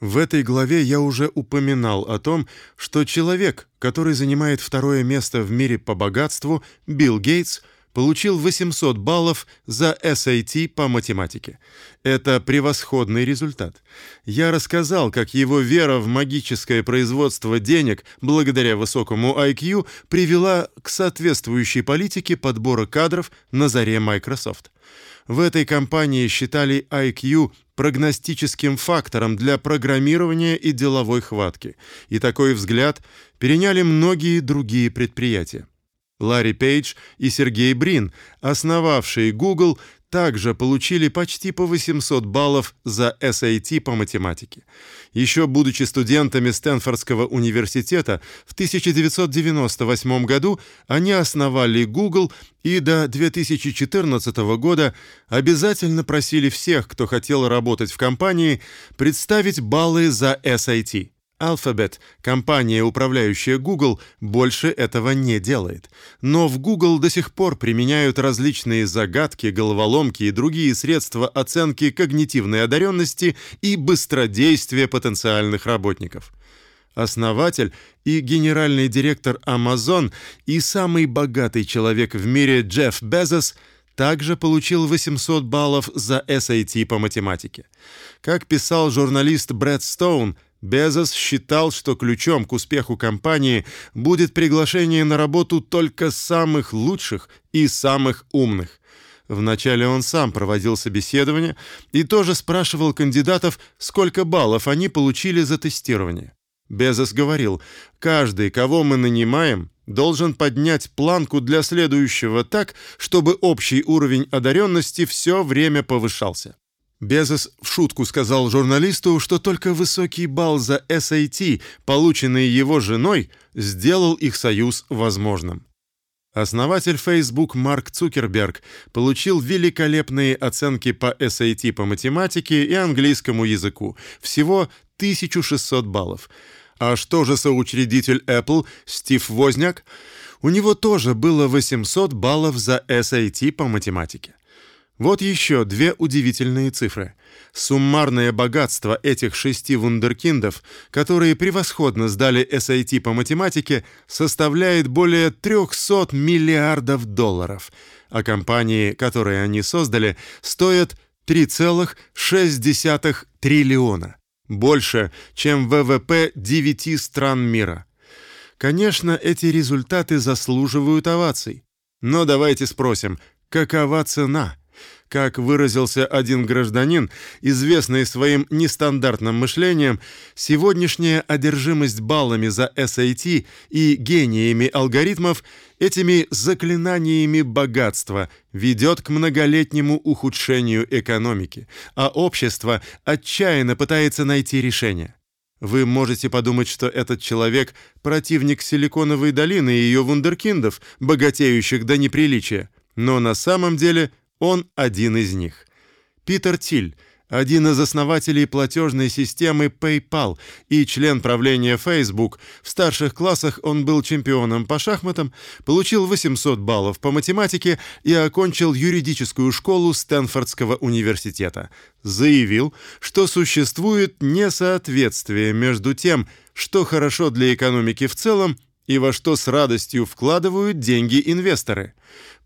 В этой главе я уже упоминал о том, что человек, который занимает второе место в мире по богатству, Билл Гейтс, получил 800 баллов за SAT по математике. Это превосходный результат. Я рассказал, как его вера в магическое производство денег благодаря высокому IQ привела к соответствующей политике подбора кадров на заре Microsoft. В этой компании считали IQ прогностическим фактором для программирования и деловой хватки, и такой взгляд переняли многие другие предприятия. Ларри Пейдж и Сергей Брин, основавшие Google, также получили почти по 800 баллов за SAT по математике. Еще будучи студентами Стэнфордского университета, в 1998 году они основали Google и до 2014 года обязательно просили всех, кто хотел работать в компании, представить баллы за SAT. Alphabet, компания, управляющая Google, больше этого не делает. Но в Google до сих пор применяют различные загадки, головоломки и другие средства оценки когнитивной одаренности и быстродействия потенциальных работников. Основатель и генеральный директор Amazon и самый богатый человек в мире Джефф Безос также получил 800 баллов за SAT по математике. Как писал журналист Брэд Стоун, Безос считал, что ключом к успеху компании будет приглашение на работу только самых лучших и самых умных. Вначале он сам проводил собеседование и тоже спрашивал кандидатов, сколько баллов они получили за тестирование. Безос говорил: "Каждый, кого мы нанимаем, должен поднять планку для следующего так, чтобы общий уровень одаренности все время повышался". Безос в шутку сказал журналисту, что только высокий балл за SAT, полученный его женой, сделал их союз возможным. Основатель Facebook Марк Цукерберг получил великолепные оценки по SAT по математике и английскому языку, всего 1600 баллов. А что же соучредитель Apple Стив Возняк? У него тоже было 800 баллов за SAT по математике. Вот еще две удивительные цифры. Суммарное богатство этих шести вундеркиндов, которые превосходно сдали SAT по математике, составляет более 300 миллиардов долларов, а компании, которые они создали, стоят 3,6 триллиона, больше, чем ВВП девяти стран мира. Конечно, эти результаты заслуживают оваций. Но давайте спросим, какова цена? Как выразился один гражданин, известный своим нестандартным мышлением, сегодняшняя одержимость баллами за SAT и гениями алгоритмов, этими заклинаниями богатства, ведет к многолетнему ухудшению экономики, а общество отчаянно пытается найти решение. Вы можете подумать, что этот человек противник Силиконовой долины и ее вундеркиндов, богатеющих до неприличия, но на самом деле он один из них. Питер Тиль, один из основателей платежной системы PayPal и член правления Facebook. В старших классах он был чемпионом по шахматам, получил 800 баллов по математике и окончил юридическую школу Стэнфордского университета. Заявил, что существует несоответствие между тем, что хорошо для экономики в целом, и во что с радостью вкладывают деньги инвесторы.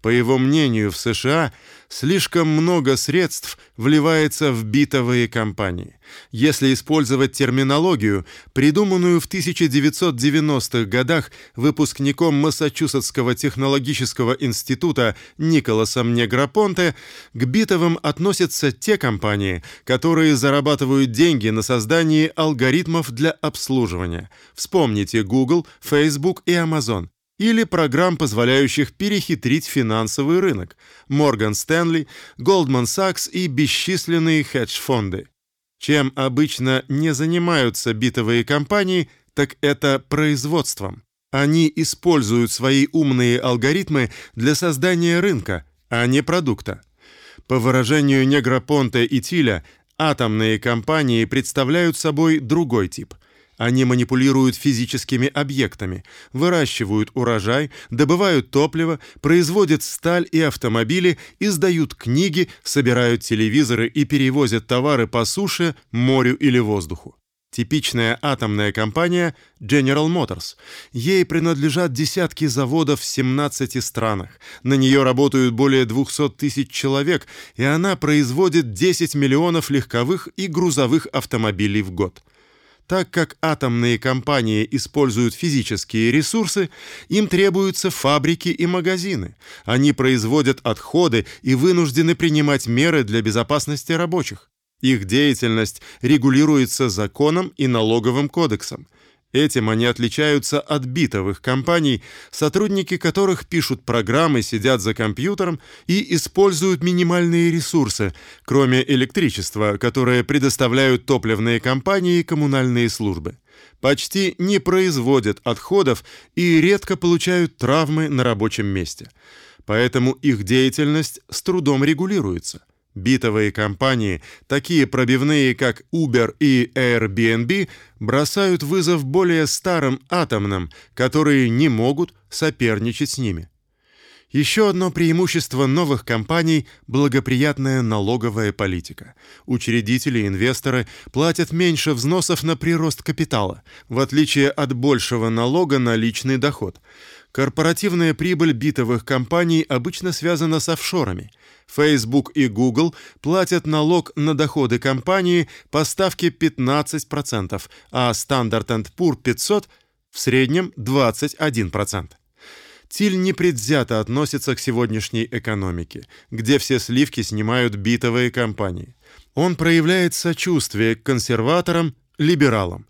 По его мнению, в США слишком много средств вливается в битовые компании. Если использовать терминологию, придуманную в 1990-х годах выпускником Массачусетского технологического института Николасом Неграпонте, к битовым относятся те компании, которые зарабатывают деньги на создании алгоритмов для обслуживания. Вспомните Google, Facebook и Amazon или программ, позволяющих перехитрить финансовый рынок, Morgan Stanley, Goldman Sachs и бесчисленные хедж-фонды. Чем обычно не занимаются битовые компании, так это производством. Они используют свои умные алгоритмы для создания рынка, а не продукта. По выражению Негропонте и Тиля, атомные компании представляют собой другой тип – они манипулируют физическими объектами, выращивают урожай, добывают топливо, производят сталь и автомобили, издают книги, собирают телевизоры и перевозят товары по суше, морю или воздуху. Типичная атомная компания General Motors. Ей принадлежат десятки заводов в 17 странах. На нее работают более 200 тысяч человек, и она производит 10 миллионов легковых и грузовых автомобилей в год. Так как атомные компании используют физические ресурсы, им требуются фабрики и магазины. Они производят отходы и вынуждены принимать меры для безопасности рабочих. Их деятельность регулируется законом и налоговым кодексом. Этим они отличаются от битовых компаний, сотрудники которых пишут программы, сидят за компьютером и используют минимальные ресурсы, кроме электричества, которое предоставляют топливные компании и коммунальные службы. Почти не производят отходов и редко получают травмы на рабочем месте. Поэтому их деятельность с трудом регулируется. Битовые компании, такие пробивные, как Uber и Airbnb, бросают вызов более старым атомным, которые не могут соперничать с ними. Еще одно преимущество новых компаний благоприятная налоговая политика. Учредители и инвесторы платят меньше взносов на прирост капитала, в отличие от большего налога на личный доход. Корпоративная прибыль битовых компаний обычно связана с офшорами. Facebook и Google платят налог на доходы компании по ставке 15%, а Standard Poor 500 в среднем 21%. Тиль непредвзято относится к сегодняшней экономике, где все сливки снимают битовые компании. Он проявляет сочувствие к консерваторам, либералам.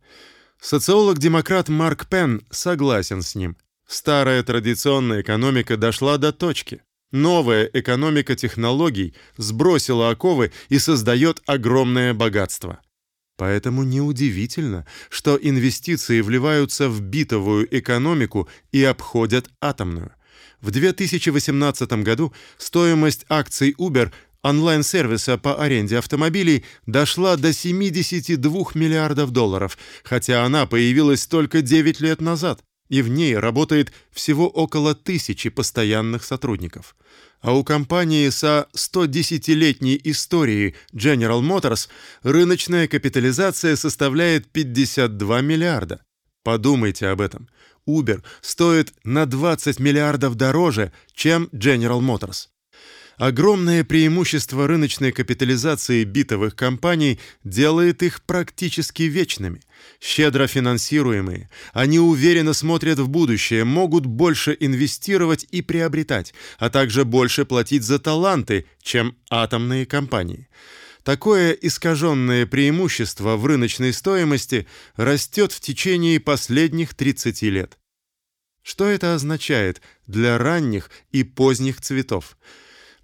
Социолог-демократ Марк Пен согласен с ним. Старая традиционная экономика дошла до точки. Новая экономика технологий сбросила оковы и создает огромное богатство. Поэтому неудивительно, что инвестиции вливаются в битовую экономику и обходят атомную. В 2018 году стоимость акций Uber онлайн-сервиса по аренде автомобилей дошла до 72 миллиардов долларов, хотя она появилась только 9 лет назад и в ней работает всего около тысячи постоянных сотрудников. А у компании со 110-летней историей General Motors рыночная капитализация составляет 52 миллиарда. Подумайте об этом. Uber стоит на 20 миллиардов дороже, чем General Motors. Огромное преимущество рыночной капитализации битовых компаний делает их практически вечными. Щедро финансируемые, они уверенно смотрят в будущее, могут больше инвестировать и приобретать, а также больше платить за таланты, чем атомные компании. Такое искаженное преимущество в рыночной стоимости растет в течение последних 30 лет. Что это означает для ранних и поздних цветов?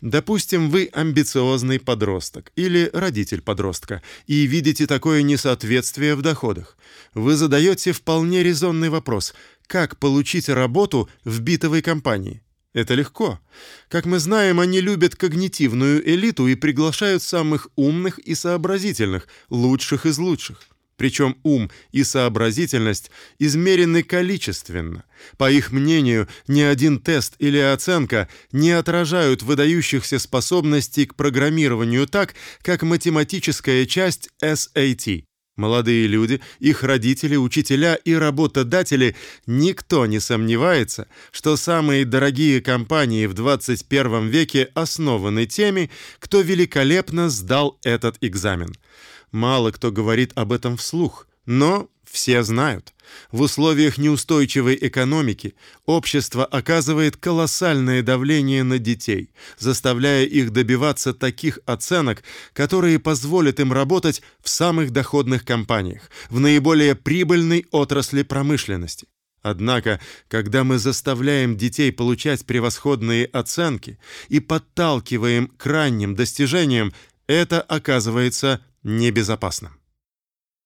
Допустим, вы амбициозный подросток или родитель подростка и видите такое несоответствие в доходах. Вы задаете вполне резонный вопрос: как получить работу в битовой компании? Это легко. Как мы знаем, они любят когнитивную элиту и приглашают самых умных и сообразительных, лучших из лучших. Причем ум и сообразительность измерены количественно. По их мнению, ни один тест или оценка не отражают выдающихся способностей к программированию так, как математическая часть SAT. Молодые люди, их родители, учителя и работодатели, никто не сомневается, что самые дорогие компании в 21 веке основаны теми, кто великолепно сдал этот экзамен. Мало кто говорит об этом вслух, но все знают. В условиях неустойчивой экономики общество оказывает колоссальное давление на детей, заставляя их добиваться таких оценок, которые позволят им работать в самых доходных компаниях, в наиболее прибыльной отрасли промышленности. Однако, когда мы заставляем детей получать превосходные оценки и подталкиваем к ранним достижениям, это оказывается небезопасным.